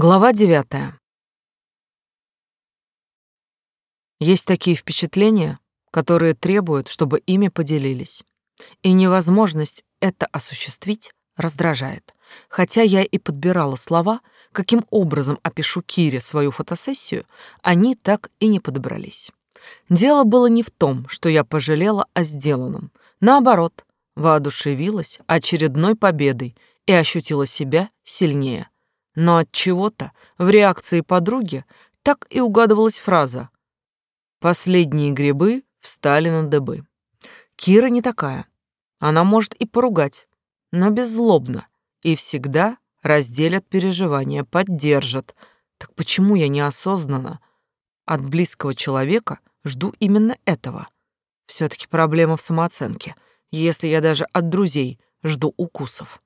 Глава девятая. Есть такие впечатления, которые требуют, чтобы ими поделились. И невозможность это осуществить раздражает. Хотя я и подбирала слова, каким образом опишу Кире свою фотосессию, они так и не подобрались. Дело было не в том, что я пожалела о сделанном. Наоборот, воодушевилась очередной победой и ощутила себя сильнее – но от чего-то в реакции подруги так и угадывалась фраза «Последние грибы встали на дыбы». Кира не такая. Она может и поругать, но беззлобно, и всегда разделят переживания, поддержат. Так почему я неосознанно от близкого человека жду именно этого? все таки проблема в самооценке, если я даже от друзей жду укусов.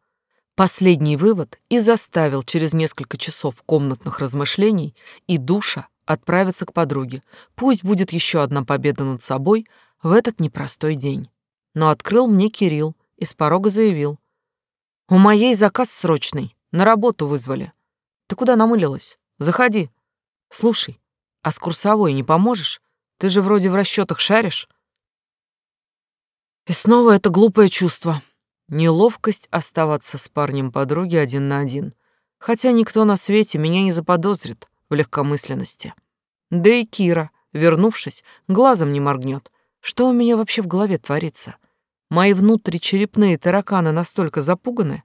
Последний вывод и заставил через несколько часов комнатных размышлений и душа отправиться к подруге. Пусть будет еще одна победа над собой в этот непростой день. Но открыл мне Кирилл и с порога заявил. «У моей заказ срочный, на работу вызвали. Ты куда намылилась? Заходи. Слушай, а с курсовой не поможешь? Ты же вроде в расчетах шаришь». И снова это глупое чувство. Неловкость оставаться с парнем подруги один на один, хотя никто на свете меня не заподозрит в легкомысленности. Да и Кира, вернувшись, глазом не моргнет. Что у меня вообще в голове творится? Мои внутричерепные тараканы настолько запуганы?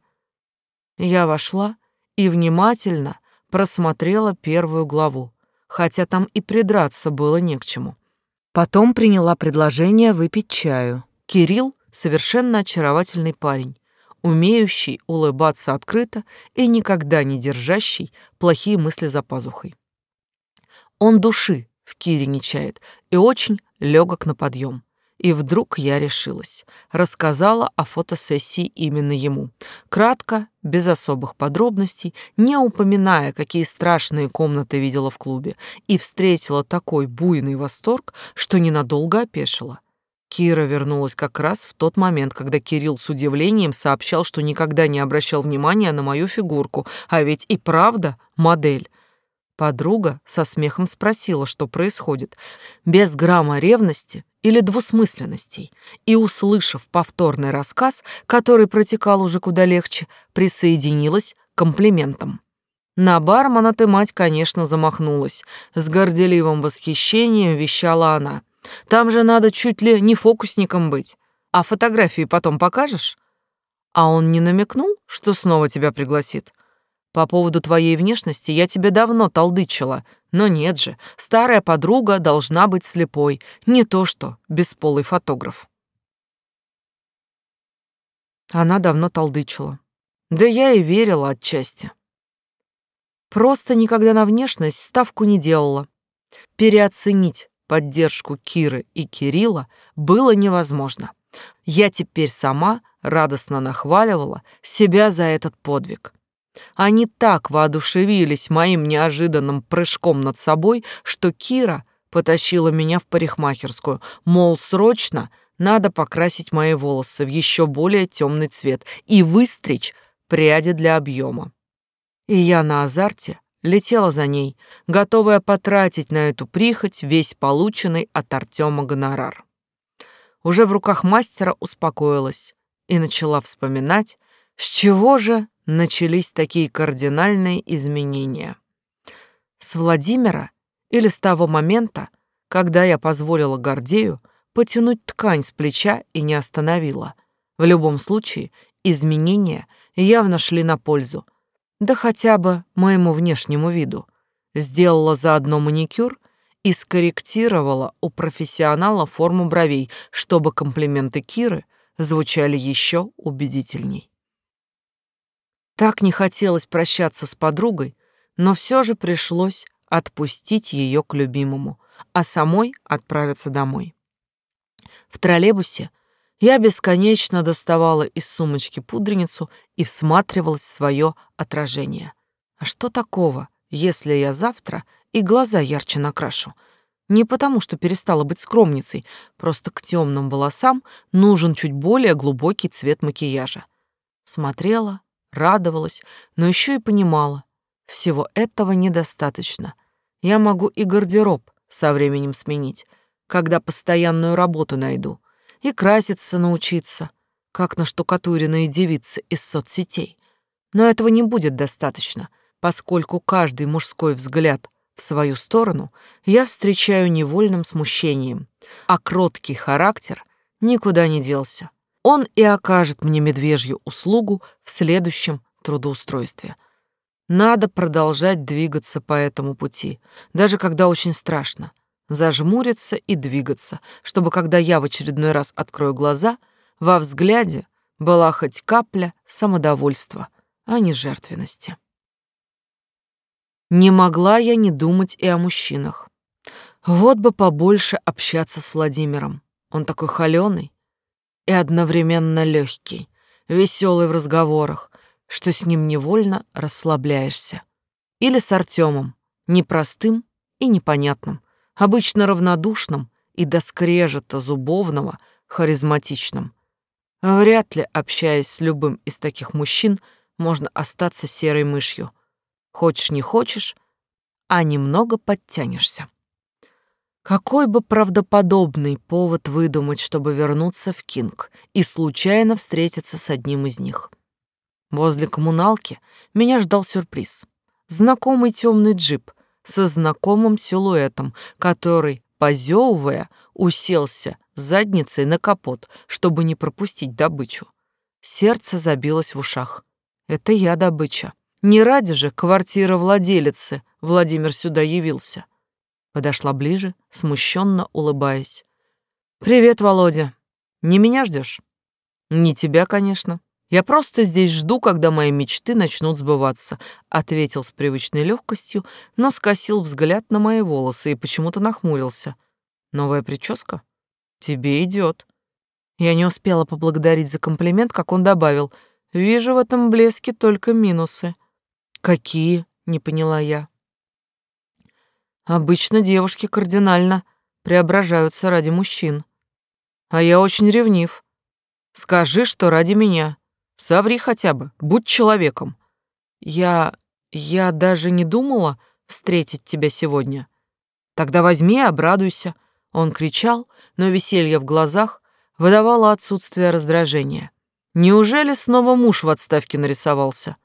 Я вошла и внимательно просмотрела первую главу, хотя там и придраться было не к чему. Потом приняла предложение выпить чаю. Кирилл совершенно очаровательный парень, умеющий улыбаться открыто и никогда не держащий плохие мысли за пазухой. Он души в Кире не чает и очень легок на подъем. И вдруг я решилась. Рассказала о фотосессии именно ему. Кратко, без особых подробностей, не упоминая, какие страшные комнаты видела в клубе, и встретила такой буйный восторг, что ненадолго опешила. Кира вернулась как раз в тот момент, когда Кирилл с удивлением сообщал, что никогда не обращал внимания на мою фигурку, а ведь и правда модель. Подруга со смехом спросила, что происходит, без грамма ревности или двусмысленностей, и, услышав повторный рассказ, который протекал уже куда легче, присоединилась к комплиментам. На бармена ты, мать, конечно, замахнулась. С горделивым восхищением вещала она. Там же надо чуть ли не фокусником быть. А фотографии потом покажешь? А он не намекнул, что снова тебя пригласит? По поводу твоей внешности я тебе давно толдычила, но нет же, старая подруга должна быть слепой, не то что бесполый фотограф. Она давно толдычила. Да я и верила отчасти. Просто никогда на внешность ставку не делала. Переоценить поддержку Киры и Кирилла было невозможно. Я теперь сама радостно нахваливала себя за этот подвиг. Они так воодушевились моим неожиданным прыжком над собой, что Кира потащила меня в парикмахерскую, мол, срочно надо покрасить мои волосы в еще более темный цвет и выстричь пряди для объема. И я на азарте летела за ней, готовая потратить на эту прихоть весь полученный от Артема гонорар. Уже в руках мастера успокоилась и начала вспоминать, с чего же начались такие кардинальные изменения. С Владимира или с того момента, когда я позволила Гордею потянуть ткань с плеча и не остановила. В любом случае, изменения явно шли на пользу, да хотя бы моему внешнему виду. Сделала заодно маникюр и скорректировала у профессионала форму бровей, чтобы комплименты Киры звучали еще убедительней. Так не хотелось прощаться с подругой, но все же пришлось отпустить ее к любимому, а самой отправиться домой. В троллейбусе я бесконечно доставала из сумочки пудреницу и всматривалась в свое отражение. А что такого, если я завтра и глаза ярче накрашу? Не потому, что перестала быть скромницей, просто к темным волосам нужен чуть более глубокий цвет макияжа. Смотрела, радовалась, но еще и понимала, Всего этого недостаточно. Я могу и гардероб со временем сменить, когда постоянную работу найду, и краситься научиться, как на штукатуренные девицы из соцсетей. Но этого не будет достаточно, поскольку каждый мужской взгляд в свою сторону я встречаю невольным смущением, а кроткий характер никуда не делся. Он и окажет мне медвежью услугу в следующем трудоустройстве. Надо продолжать двигаться по этому пути, даже когда очень страшно. Зажмуриться и двигаться, чтобы, когда я в очередной раз открою глаза, во взгляде была хоть капля самодовольства, а не жертвенности. Не могла я не думать и о мужчинах. Вот бы побольше общаться с Владимиром. Он такой холёный и одновременно легкий, веселый в разговорах, что с ним невольно расслабляешься. Или с Артемом, непростым и непонятным, обычно равнодушным и до скрежета зубовного, харизматичным. Вряд ли, общаясь с любым из таких мужчин, можно остаться серой мышью. Хочешь не хочешь, а немного подтянешься. Какой бы правдоподобный повод выдумать, чтобы вернуться в Кинг и случайно встретиться с одним из них. Возле коммуналки меня ждал сюрприз. Знакомый темный джип со знакомым силуэтом, который, позевывая, уселся задницей на капот, чтобы не пропустить добычу. Сердце забилось в ушах. Это я добыча. Не ради же квартира владелицы Владимир сюда явился. Подошла ближе, смущенно улыбаясь. «Привет, Володя. Не меня ждешь? «Не тебя, конечно. Я просто здесь жду, когда мои мечты начнут сбываться», ответил с привычной легкостью, но скосил взгляд на мои волосы и почему-то нахмурился. «Новая прическа? Тебе идет. Я не успела поблагодарить за комплимент, как он добавил. «Вижу в этом блеске только минусы». «Какие?» — не поняла я. Обычно девушки кардинально преображаются ради мужчин. А я очень ревнив. Скажи, что ради меня. Соври хотя бы, будь человеком. Я... я даже не думала встретить тебя сегодня. Тогда возьми и обрадуйся. Он кричал, но веселье в глазах выдавало отсутствие раздражения. Неужели снова муж в отставке нарисовался?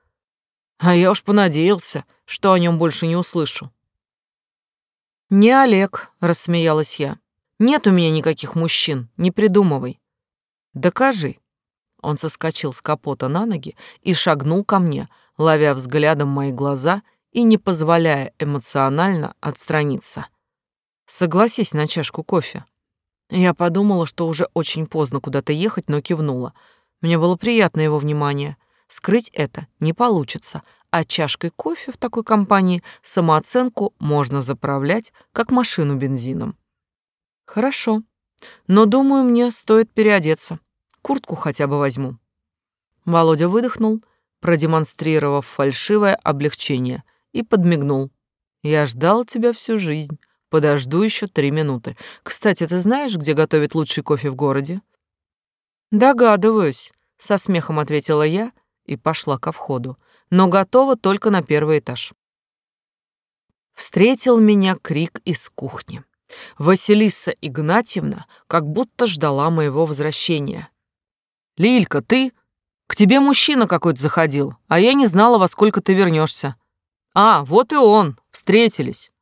А я уж понадеялся, что о нем больше не услышу. «Не Олег», — рассмеялась я. «Нет у меня никаких мужчин, не придумывай». «Докажи». Он соскочил с капота на ноги и шагнул ко мне, ловя взглядом мои глаза и не позволяя эмоционально отстраниться. «Согласись на чашку кофе». Я подумала, что уже очень поздно куда-то ехать, но кивнула. Мне было приятно его внимание. Скрыть это не получится, а чашкой кофе в такой компании самооценку можно заправлять, как машину бензином. Хорошо, но, думаю, мне стоит переодеться. Куртку хотя бы возьму. Володя выдохнул, продемонстрировав фальшивое облегчение, и подмигнул. Я ждал тебя всю жизнь. Подожду еще три минуты. Кстати, ты знаешь, где готовят лучший кофе в городе? Догадываюсь, со смехом ответила я и пошла ко входу но готова только на первый этаж. Встретил меня крик из кухни. Василиса Игнатьевна как будто ждала моего возвращения. «Лилька, ты? К тебе мужчина какой-то заходил, а я не знала, во сколько ты вернешься. А, вот и он, встретились».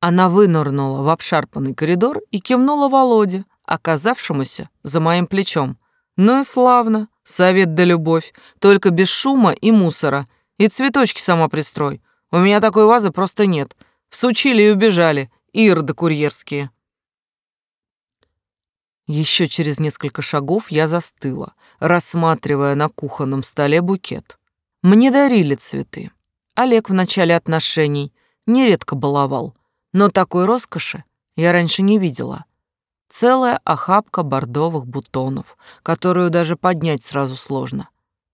Она вынырнула в обшарпанный коридор и кивнула Володе, оказавшемуся за моим плечом. «Ну и славно. Совет да любовь, только без шума и мусора. И цветочки сама пристрой. У меня такой вазы просто нет. Всучили и убежали, ирды курьерские. Еще через несколько шагов я застыла, рассматривая на кухонном столе букет. Мне дарили цветы. Олег в начале отношений нередко баловал, но такой роскоши я раньше не видела. Целая охапка бордовых бутонов, которую даже поднять сразу сложно.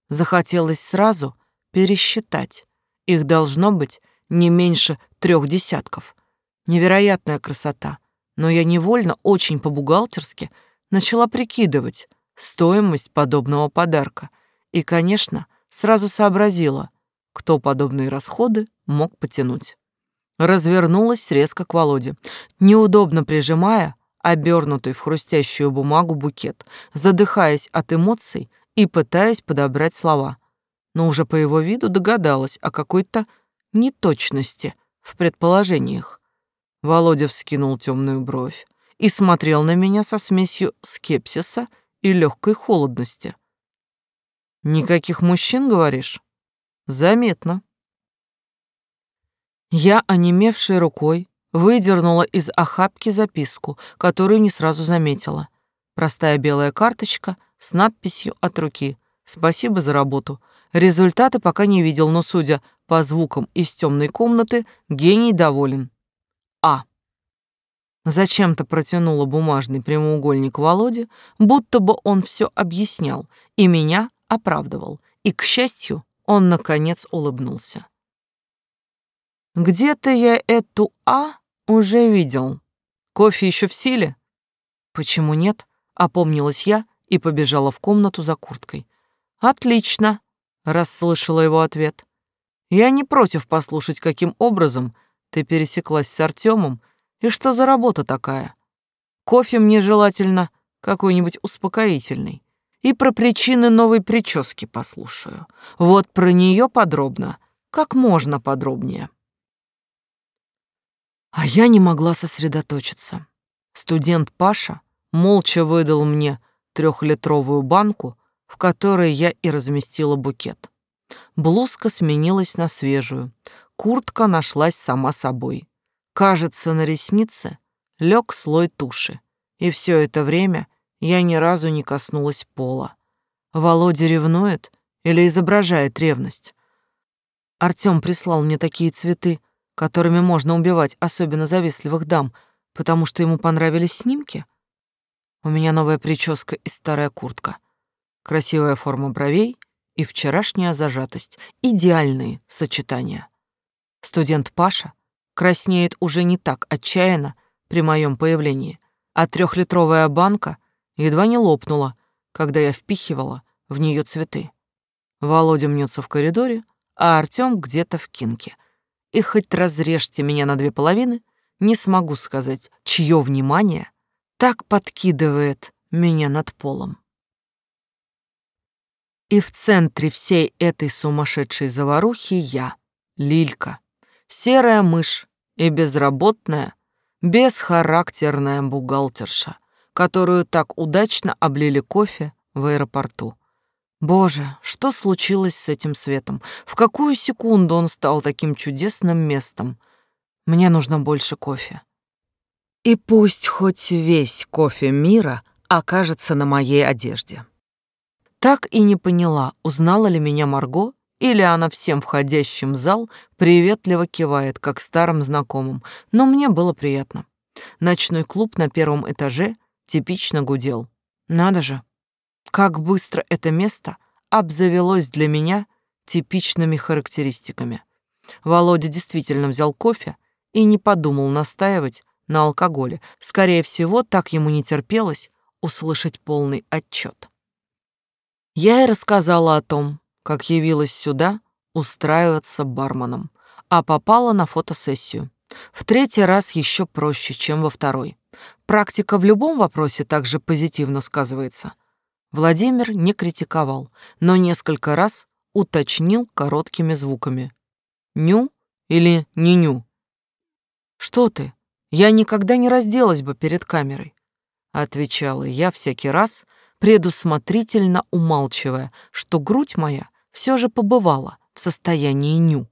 Захотелось сразу пересчитать. Их должно быть не меньше трех десятков. Невероятная красота. Но я невольно, очень по-бухгалтерски, начала прикидывать стоимость подобного подарка. И, конечно, сразу сообразила, кто подобные расходы мог потянуть. Развернулась резко к Володе, неудобно прижимая обернутый в хрустящую бумагу букет, задыхаясь от эмоций и пытаясь подобрать слова. Но уже по его виду догадалась о какой-то неточности в предположениях. Володя вскинул темную бровь и смотрел на меня со смесью скепсиса и легкой холодности. «Никаких мужчин, говоришь?» «Заметно». Я, онемевшей рукой, выдернула из охапки записку, которую не сразу заметила. Простая белая карточка с надписью от руки «Спасибо за работу». Результаты пока не видел, но, судя по звукам из темной комнаты, гений доволен. А. Зачем-то протянула бумажный прямоугольник Володе, будто бы он все объяснял и меня оправдывал. И, к счастью, он, наконец, улыбнулся. Где-то я эту «А» уже видел. Кофе еще в силе? Почему нет? Опомнилась я и побежала в комнату за курткой. Отлично, расслышала его ответ. Я не против послушать, каким образом ты пересеклась с Артемом и что за работа такая. Кофе мне желательно какой-нибудь успокоительный. И про причины новой прически послушаю. Вот про нее подробно, как можно подробнее. А я не могла сосредоточиться. Студент Паша молча выдал мне трехлитровую банку, в которой я и разместила букет. Блузка сменилась на свежую, куртка нашлась сама собой. Кажется, на реснице лег слой туши, и все это время я ни разу не коснулась пола. Володя ревнует или изображает ревность? Артём прислал мне такие цветы, которыми можно убивать особенно завистливых дам, потому что ему понравились снимки? У меня новая прическа и старая куртка, красивая форма бровей и вчерашняя зажатость. Идеальные сочетания. Студент Паша краснеет уже не так отчаянно при моем появлении, а трехлитровая банка едва не лопнула, когда я впихивала в нее цветы. Володя мнется в коридоре, а Артём где-то в кинке — и хоть разрежьте меня на две половины, не смогу сказать, чье внимание так подкидывает меня над полом. И в центре всей этой сумасшедшей заварухи я, Лилька, серая мышь и безработная, бесхарактерная бухгалтерша, которую так удачно облили кофе в аэропорту. Боже, что случилось с этим светом? В какую секунду он стал таким чудесным местом? Мне нужно больше кофе. И пусть хоть весь кофе мира окажется на моей одежде. Так и не поняла, узнала ли меня Марго, или она всем входящим в зал приветливо кивает, как старым знакомым, но мне было приятно. Ночной клуб на первом этаже типично гудел. Надо же, как быстро это место обзавелось для меня типичными характеристиками. Володя действительно взял кофе и не подумал настаивать на алкоголе. Скорее всего, так ему не терпелось услышать полный отчет. Я и рассказала о том, как явилась сюда устраиваться барменом, а попала на фотосессию. В третий раз еще проще, чем во второй. Практика в любом вопросе также позитивно сказывается — Владимир не критиковал, но несколько раз уточнил короткими звуками. «Ню» или «не-ню». «Что ты? Я никогда не разделась бы перед камерой», — отвечала я всякий раз, предусмотрительно умалчивая, что грудь моя все же побывала в состоянии ню.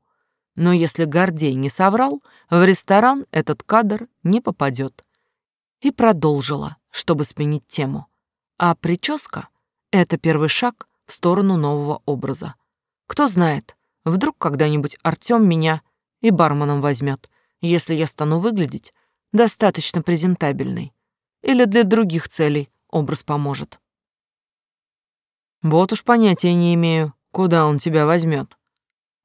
Но если Гордей не соврал, в ресторан этот кадр не попадет. И продолжила, чтобы сменить тему. А прическа это первый шаг в сторону нового образа. Кто знает, вдруг когда-нибудь Артём меня и барменом возьмет, если я стану выглядеть достаточно презентабельной. Или для других целей образ поможет. Вот уж понятия не имею, куда он тебя возьмет.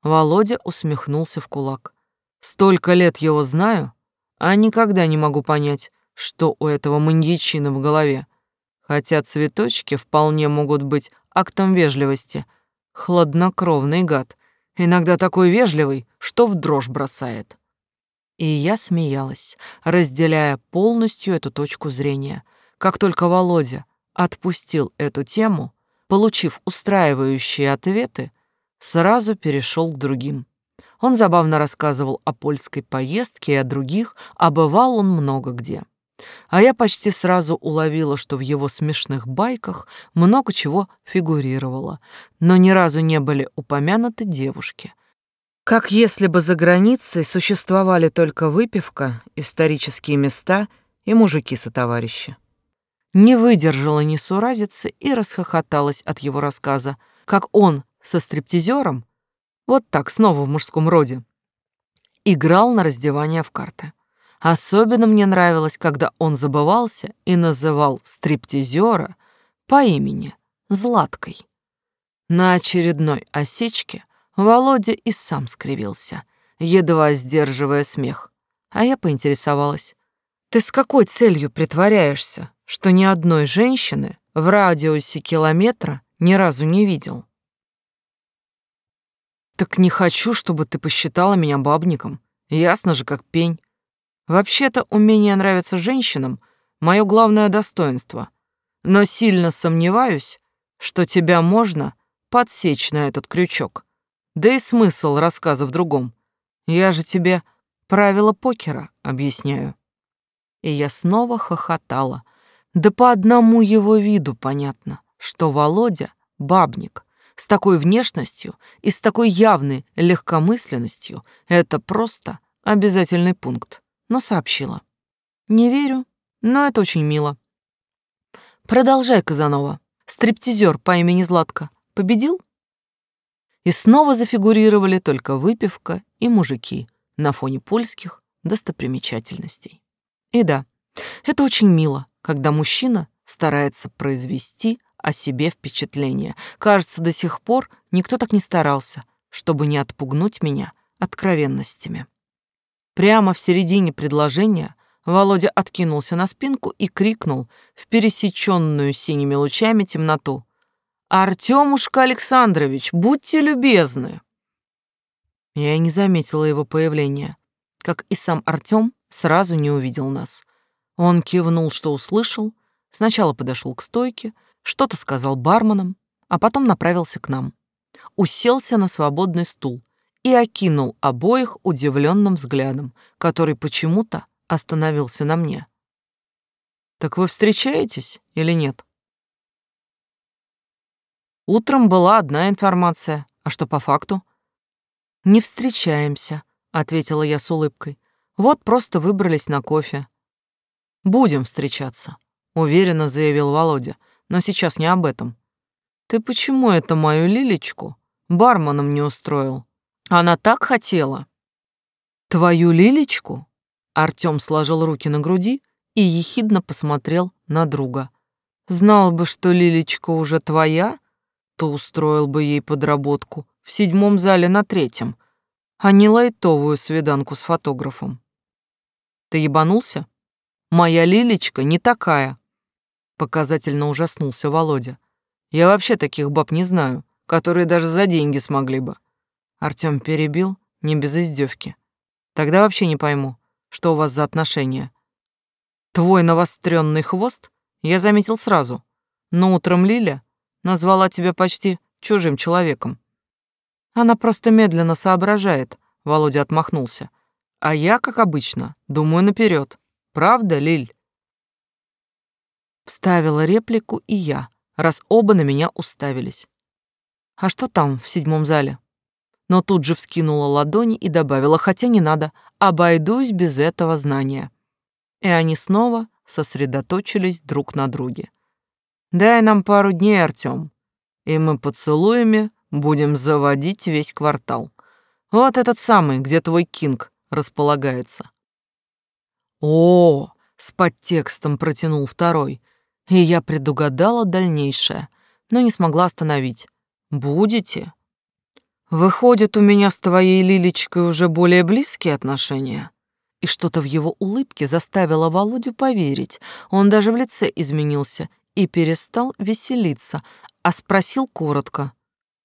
Володя усмехнулся в кулак. Столько лет его знаю, а никогда не могу понять, что у этого маньячина в голове. Хотя цветочки вполне могут быть актом вежливости. Хладнокровный гад. Иногда такой вежливый, что в дрожь бросает. И я смеялась, разделяя полностью эту точку зрения. Как только Володя отпустил эту тему, получив устраивающие ответы, сразу перешел к другим. Он забавно рассказывал о польской поездке и о других, а бывал он много где. А я почти сразу уловила, что в его смешных байках много чего фигурировало, но ни разу не были упомянуты девушки. Как если бы за границей существовали только выпивка, исторические места и мужики-сотоварищи. Не выдержала несуразицы и расхохоталась от его рассказа, как он со стриптизером вот так, снова в мужском роде. Играл на раздевание в карты. Особенно мне нравилось, когда он забывался и называл стриптизера по имени Златкой. На очередной осечке Володя и сам скривился, едва сдерживая смех. А я поинтересовалась. «Ты с какой целью притворяешься, что ни одной женщины в радиусе километра ни разу не видел?» Так не хочу, чтобы ты посчитала меня бабником. Ясно же, как пень. Вообще-то умение нравиться женщинам — мое главное достоинство. Но сильно сомневаюсь, что тебя можно подсечь на этот крючок. Да и смысл рассказа в другом. Я же тебе правила покера объясняю. И я снова хохотала. Да по одному его виду понятно, что Володя — бабник с такой внешностью и с такой явной легкомысленностью — это просто обязательный пункт, но сообщила. Не верю, но это очень мило. Продолжай, Казанова. Стриптизер по имени Златка победил? И снова зафигурировали только выпивка и мужики на фоне польских достопримечательностей. И да, это очень мило, когда мужчина старается произвести о себе впечатление. Кажется, до сих пор никто так не старался, чтобы не отпугнуть меня откровенностями. Прямо в середине предложения Володя откинулся на спинку и крикнул в пересеченную синими лучами темноту. «Артемушка Александрович, будьте любезны!» Я и не заметила его появления, как и сам Артем сразу не увидел нас. Он кивнул, что услышал, сначала подошел к стойке, что-то сказал барменам, а потом направился к нам. Уселся на свободный стул и окинул обоих удивленным взглядом, который почему-то остановился на мне. «Так вы встречаетесь или нет?» Утром была одна информация, а что по факту? «Не встречаемся», — ответила я с улыбкой. «Вот просто выбрались на кофе». «Будем встречаться», — уверенно заявил Володя, но сейчас не об этом. Ты почему это мою Лилечку барменом не устроил? Она так хотела. Твою Лилечку? Артём сложил руки на груди и ехидно посмотрел на друга. Знал бы, что Лилечка уже твоя, то устроил бы ей подработку в седьмом зале на третьем, а не лайтовую свиданку с фотографом. Ты ебанулся? Моя Лилечка не такая. Показательно ужаснулся Володя. Я вообще таких баб не знаю, которые даже за деньги смогли бы. Артём перебил, не без издевки. Тогда вообще не пойму, что у вас за отношения. Твой навостренный хвост я заметил сразу, но утром Лиля назвала тебя почти чужим человеком. Она просто медленно соображает, Володя отмахнулся. А я, как обычно, думаю наперед. Правда, Лиль? Вставила реплику и я, раз оба на меня уставились. А что там, в седьмом зале? Но тут же вскинула ладони и добавила, хотя не надо, обойдусь без этого знания. И они снова сосредоточились друг на друге. «Дай нам пару дней, Артём, и мы поцелуями будем заводить весь квартал. Вот этот самый, где твой кинг располагается». «О!» — с подтекстом протянул второй и я предугадала дальнейшее, но не смогла остановить. «Будете?» «Выходит, у меня с твоей Лилечкой уже более близкие отношения?» И что-то в его улыбке заставило Володю поверить. Он даже в лице изменился и перестал веселиться, а спросил коротко.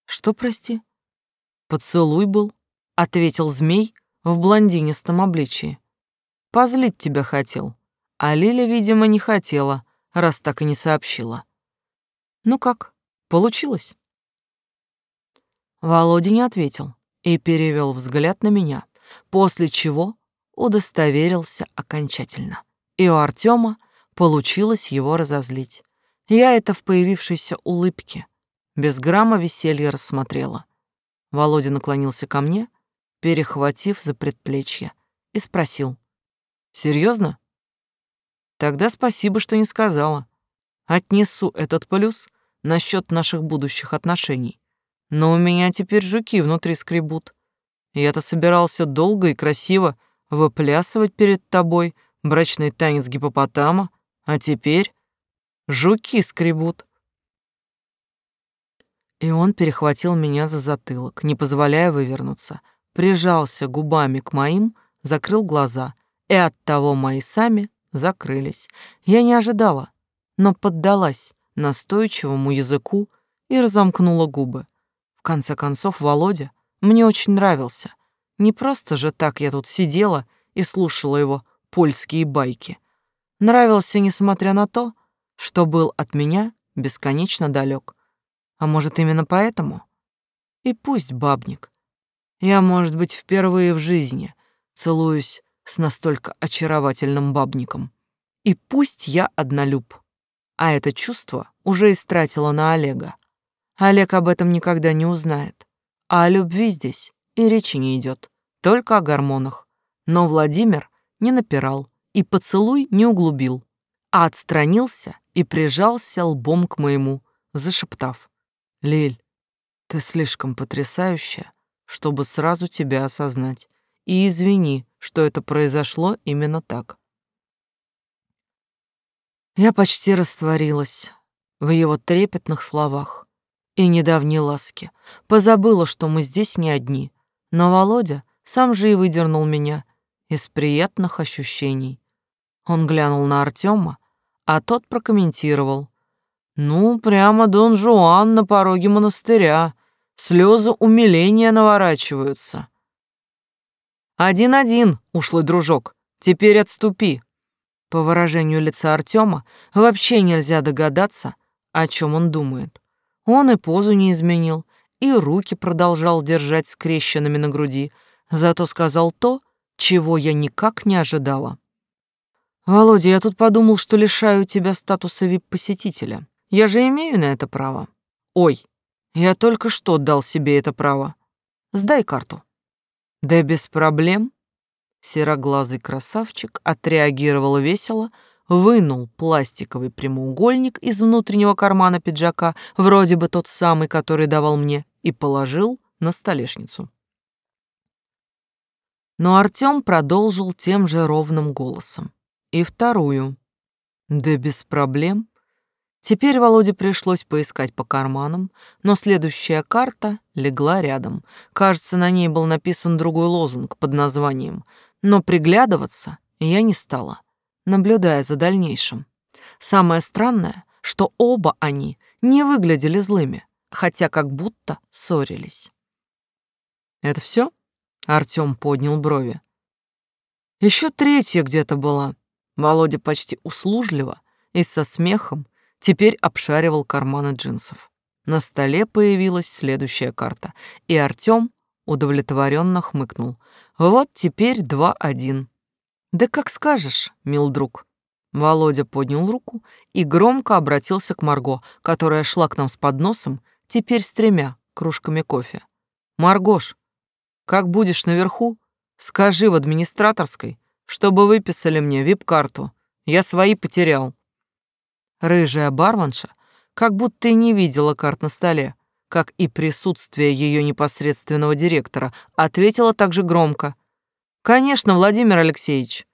«Что, прости?» «Поцелуй был. — ответил змей в блондинистом обличии. «Позлить тебя хотел, а Лиля, видимо, не хотела, раз так и не сообщила. Ну как, получилось?» Володя не ответил и перевел взгляд на меня, после чего удостоверился окончательно. И у Артема получилось его разозлить. Я это в появившейся улыбке, без грамма веселья рассмотрела. Володя наклонился ко мне, перехватив за предплечье, и спросил. «Серьезно? Тогда спасибо, что не сказала. Отнесу этот плюс насчет наших будущих отношений. Но у меня теперь жуки внутри скребут. Я-то собирался долго и красиво выплясывать перед тобой брачный танец гипопотама, а теперь жуки скребут. И он перехватил меня за затылок, не позволяя вывернуться, прижался губами к моим, закрыл глаза, и оттого мои сами закрылись. Я не ожидала, но поддалась настойчивому языку и разомкнула губы. В конце концов, Володя мне очень нравился. Не просто же так я тут сидела и слушала его польские байки. Нравился, несмотря на то, что был от меня бесконечно далек. А может, именно поэтому? И пусть бабник. Я, может быть, впервые в жизни целуюсь с настолько очаровательным бабником. И пусть я однолюб. А это чувство уже истратила на Олега. Олег об этом никогда не узнает. А о любви здесь и речи не идет, только о гормонах. Но Владимир не напирал и поцелуй не углубил, а отстранился и прижался лбом к моему, зашептав. «Лиль, ты слишком потрясающая, чтобы сразу тебя осознать. И извини, что это произошло именно так». Я почти растворилась в его трепетных словах и недавней ласки. Позабыла, что мы здесь не одни. Но Володя сам же и выдернул меня из приятных ощущений. Он глянул на Артема, а тот прокомментировал. «Ну, прямо Дон Жуан на пороге монастыря. Слезы умиления наворачиваются». «Один-один, ушлый дружок, теперь отступи». По выражению лица Артема вообще нельзя догадаться, о чем он думает. Он и позу не изменил, и руки продолжал держать скрещенными на груди, зато сказал то, чего я никак не ожидала. «Володя, я тут подумал, что лишаю тебя статуса вип-посетителя. Я же имею на это право». «Ой, я только что дал себе это право. Сдай карту». «Да без проблем». Сероглазый красавчик отреагировал весело, вынул пластиковый прямоугольник из внутреннего кармана пиджака, вроде бы тот самый, который давал мне, и положил на столешницу. Но Артём продолжил тем же ровным голосом. И вторую. Да без проблем. Теперь Володе пришлось поискать по карманам, но следующая карта легла рядом. Кажется, на ней был написан другой лозунг под названием, но приглядываться я не стала наблюдая за дальнейшим. Самое странное, что оба они не выглядели злыми, хотя как будто ссорились. «Это все? Артём поднял брови. Еще третья где-то была. Володя почти услужливо и со смехом теперь обшаривал карманы джинсов. На столе появилась следующая карта, и Артём удовлетворенно хмыкнул. Вот теперь два-один. «Да как скажешь, мил друг». Володя поднял руку и громко обратился к Марго, которая шла к нам с подносом, теперь с тремя кружками кофе. «Маргош, как будешь наверху, скажи в администраторской, чтобы выписали мне вип-карту. Я свои потерял». Рыжая барменша как будто и не видела карт на столе, как и присутствие ее непосредственного директора, ответила также громко. Конечно, Владимир Алексеевич.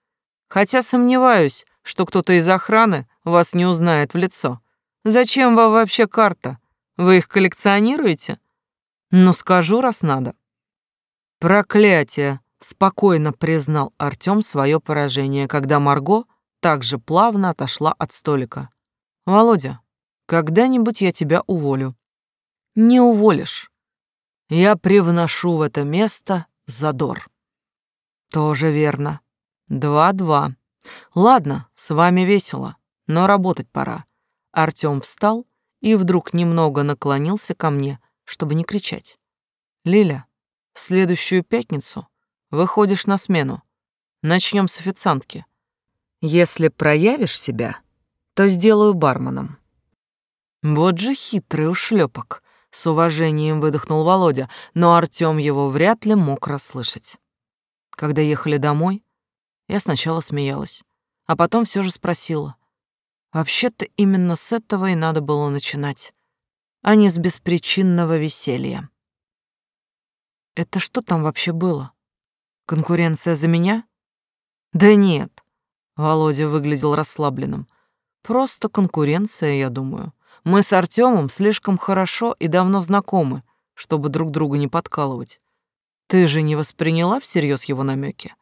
Хотя сомневаюсь, что кто-то из охраны вас не узнает в лицо. Зачем вам вообще карта? Вы их коллекционируете? Ну, скажу, раз надо. Проклятие, спокойно признал Артём свое поражение, когда Марго также плавно отошла от столика. Володя, когда-нибудь я тебя уволю. Не уволишь. Я привношу в это место задор. Тоже верно. Два-два. Ладно, с вами весело, но работать пора. Артём встал и вдруг немного наклонился ко мне, чтобы не кричать. Лиля, в следующую пятницу выходишь на смену. Начнем с официантки. Если проявишь себя, то сделаю барменом. Вот же хитрый ушлепок, с уважением выдохнул Володя, но Артём его вряд ли мог расслышать. Когда ехали домой, я сначала смеялась, а потом все же спросила. Вообще-то именно с этого и надо было начинать, а не с беспричинного веселья. Это что там вообще было? Конкуренция за меня? Да нет. Володя выглядел расслабленным. Просто конкуренция, я думаю. Мы с Артемом слишком хорошо и давно знакомы, чтобы друг друга не подкалывать. Ты же не восприняла всерьез его намеки?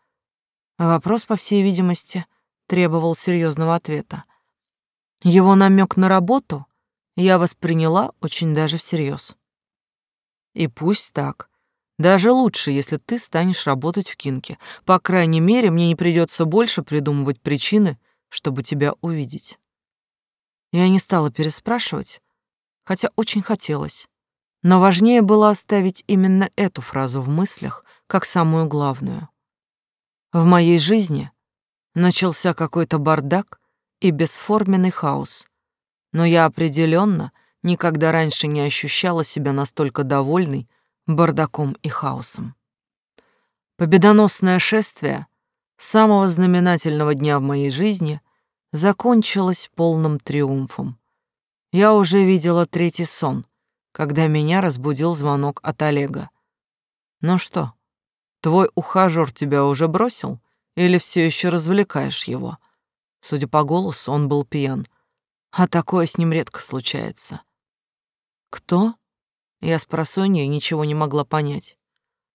Вопрос, по всей видимости, требовал серьезного ответа. Его намек на работу я восприняла очень даже всерьез. И пусть так. Даже лучше, если ты станешь работать в Кинке. По крайней мере, мне не придется больше придумывать причины, чтобы тебя увидеть. Я не стала переспрашивать, хотя очень хотелось. Но важнее было оставить именно эту фразу в мыслях, как самую главную. В моей жизни начался какой-то бардак и бесформенный хаос, но я определенно никогда раньше не ощущала себя настолько довольной бардаком и хаосом. Победоносное шествие самого знаменательного дня в моей жизни закончилось полным триумфом. Я уже видела третий сон, когда меня разбудил звонок от Олега. «Ну что, твой ухажёр тебя уже бросил или все еще развлекаешь его?» Судя по голосу, он был пьян, а такое с ним редко случается. «Кто?» Я с просонья ничего не могла понять.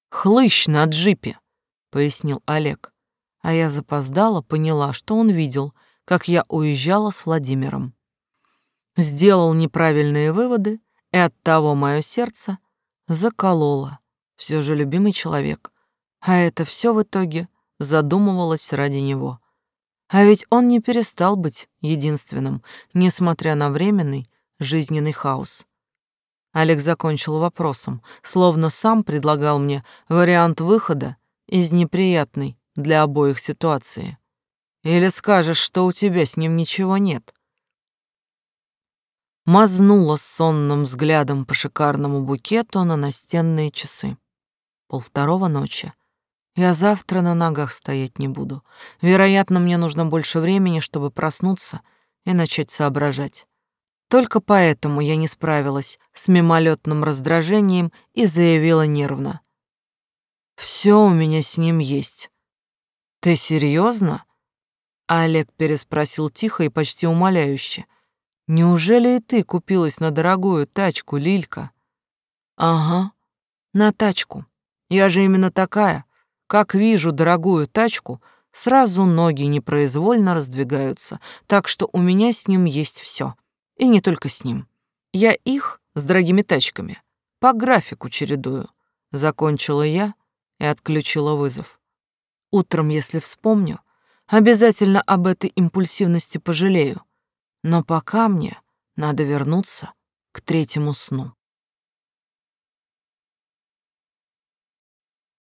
«Хлыщ на джипе», — пояснил Олег. А я запоздала, поняла, что он видел, как я уезжала с Владимиром. Сделал неправильные выводы, и оттого мое сердце закололо. Все же любимый человек. А это все в итоге задумывалось ради него. А ведь он не перестал быть единственным, несмотря на временный жизненный хаос. Олег закончил вопросом, словно сам предлагал мне вариант выхода из неприятной для обоих ситуации. Или скажешь, что у тебя с ним ничего нет? Мазнула сонным взглядом по шикарному букету на настенные часы. Полвторого ночи. Я завтра на ногах стоять не буду. Вероятно, мне нужно больше времени, чтобы проснуться и начать соображать. Только поэтому я не справилась с мимолетным раздражением и заявила нервно. «Все у меня с ним есть». «Ты серьезно? Олег переспросил тихо и почти умоляюще. «Неужели и ты купилась на дорогую тачку, Лилька?» «Ага, на тачку. Я же именно такая. Как вижу дорогую тачку, сразу ноги непроизвольно раздвигаются, так что у меня с ним есть все. И не только с ним. Я их с дорогими тачками по графику чередую. Закончила я и отключила вызов. Утром, если вспомню, обязательно об этой импульсивности пожалею. Но пока мне надо вернуться к третьему сну.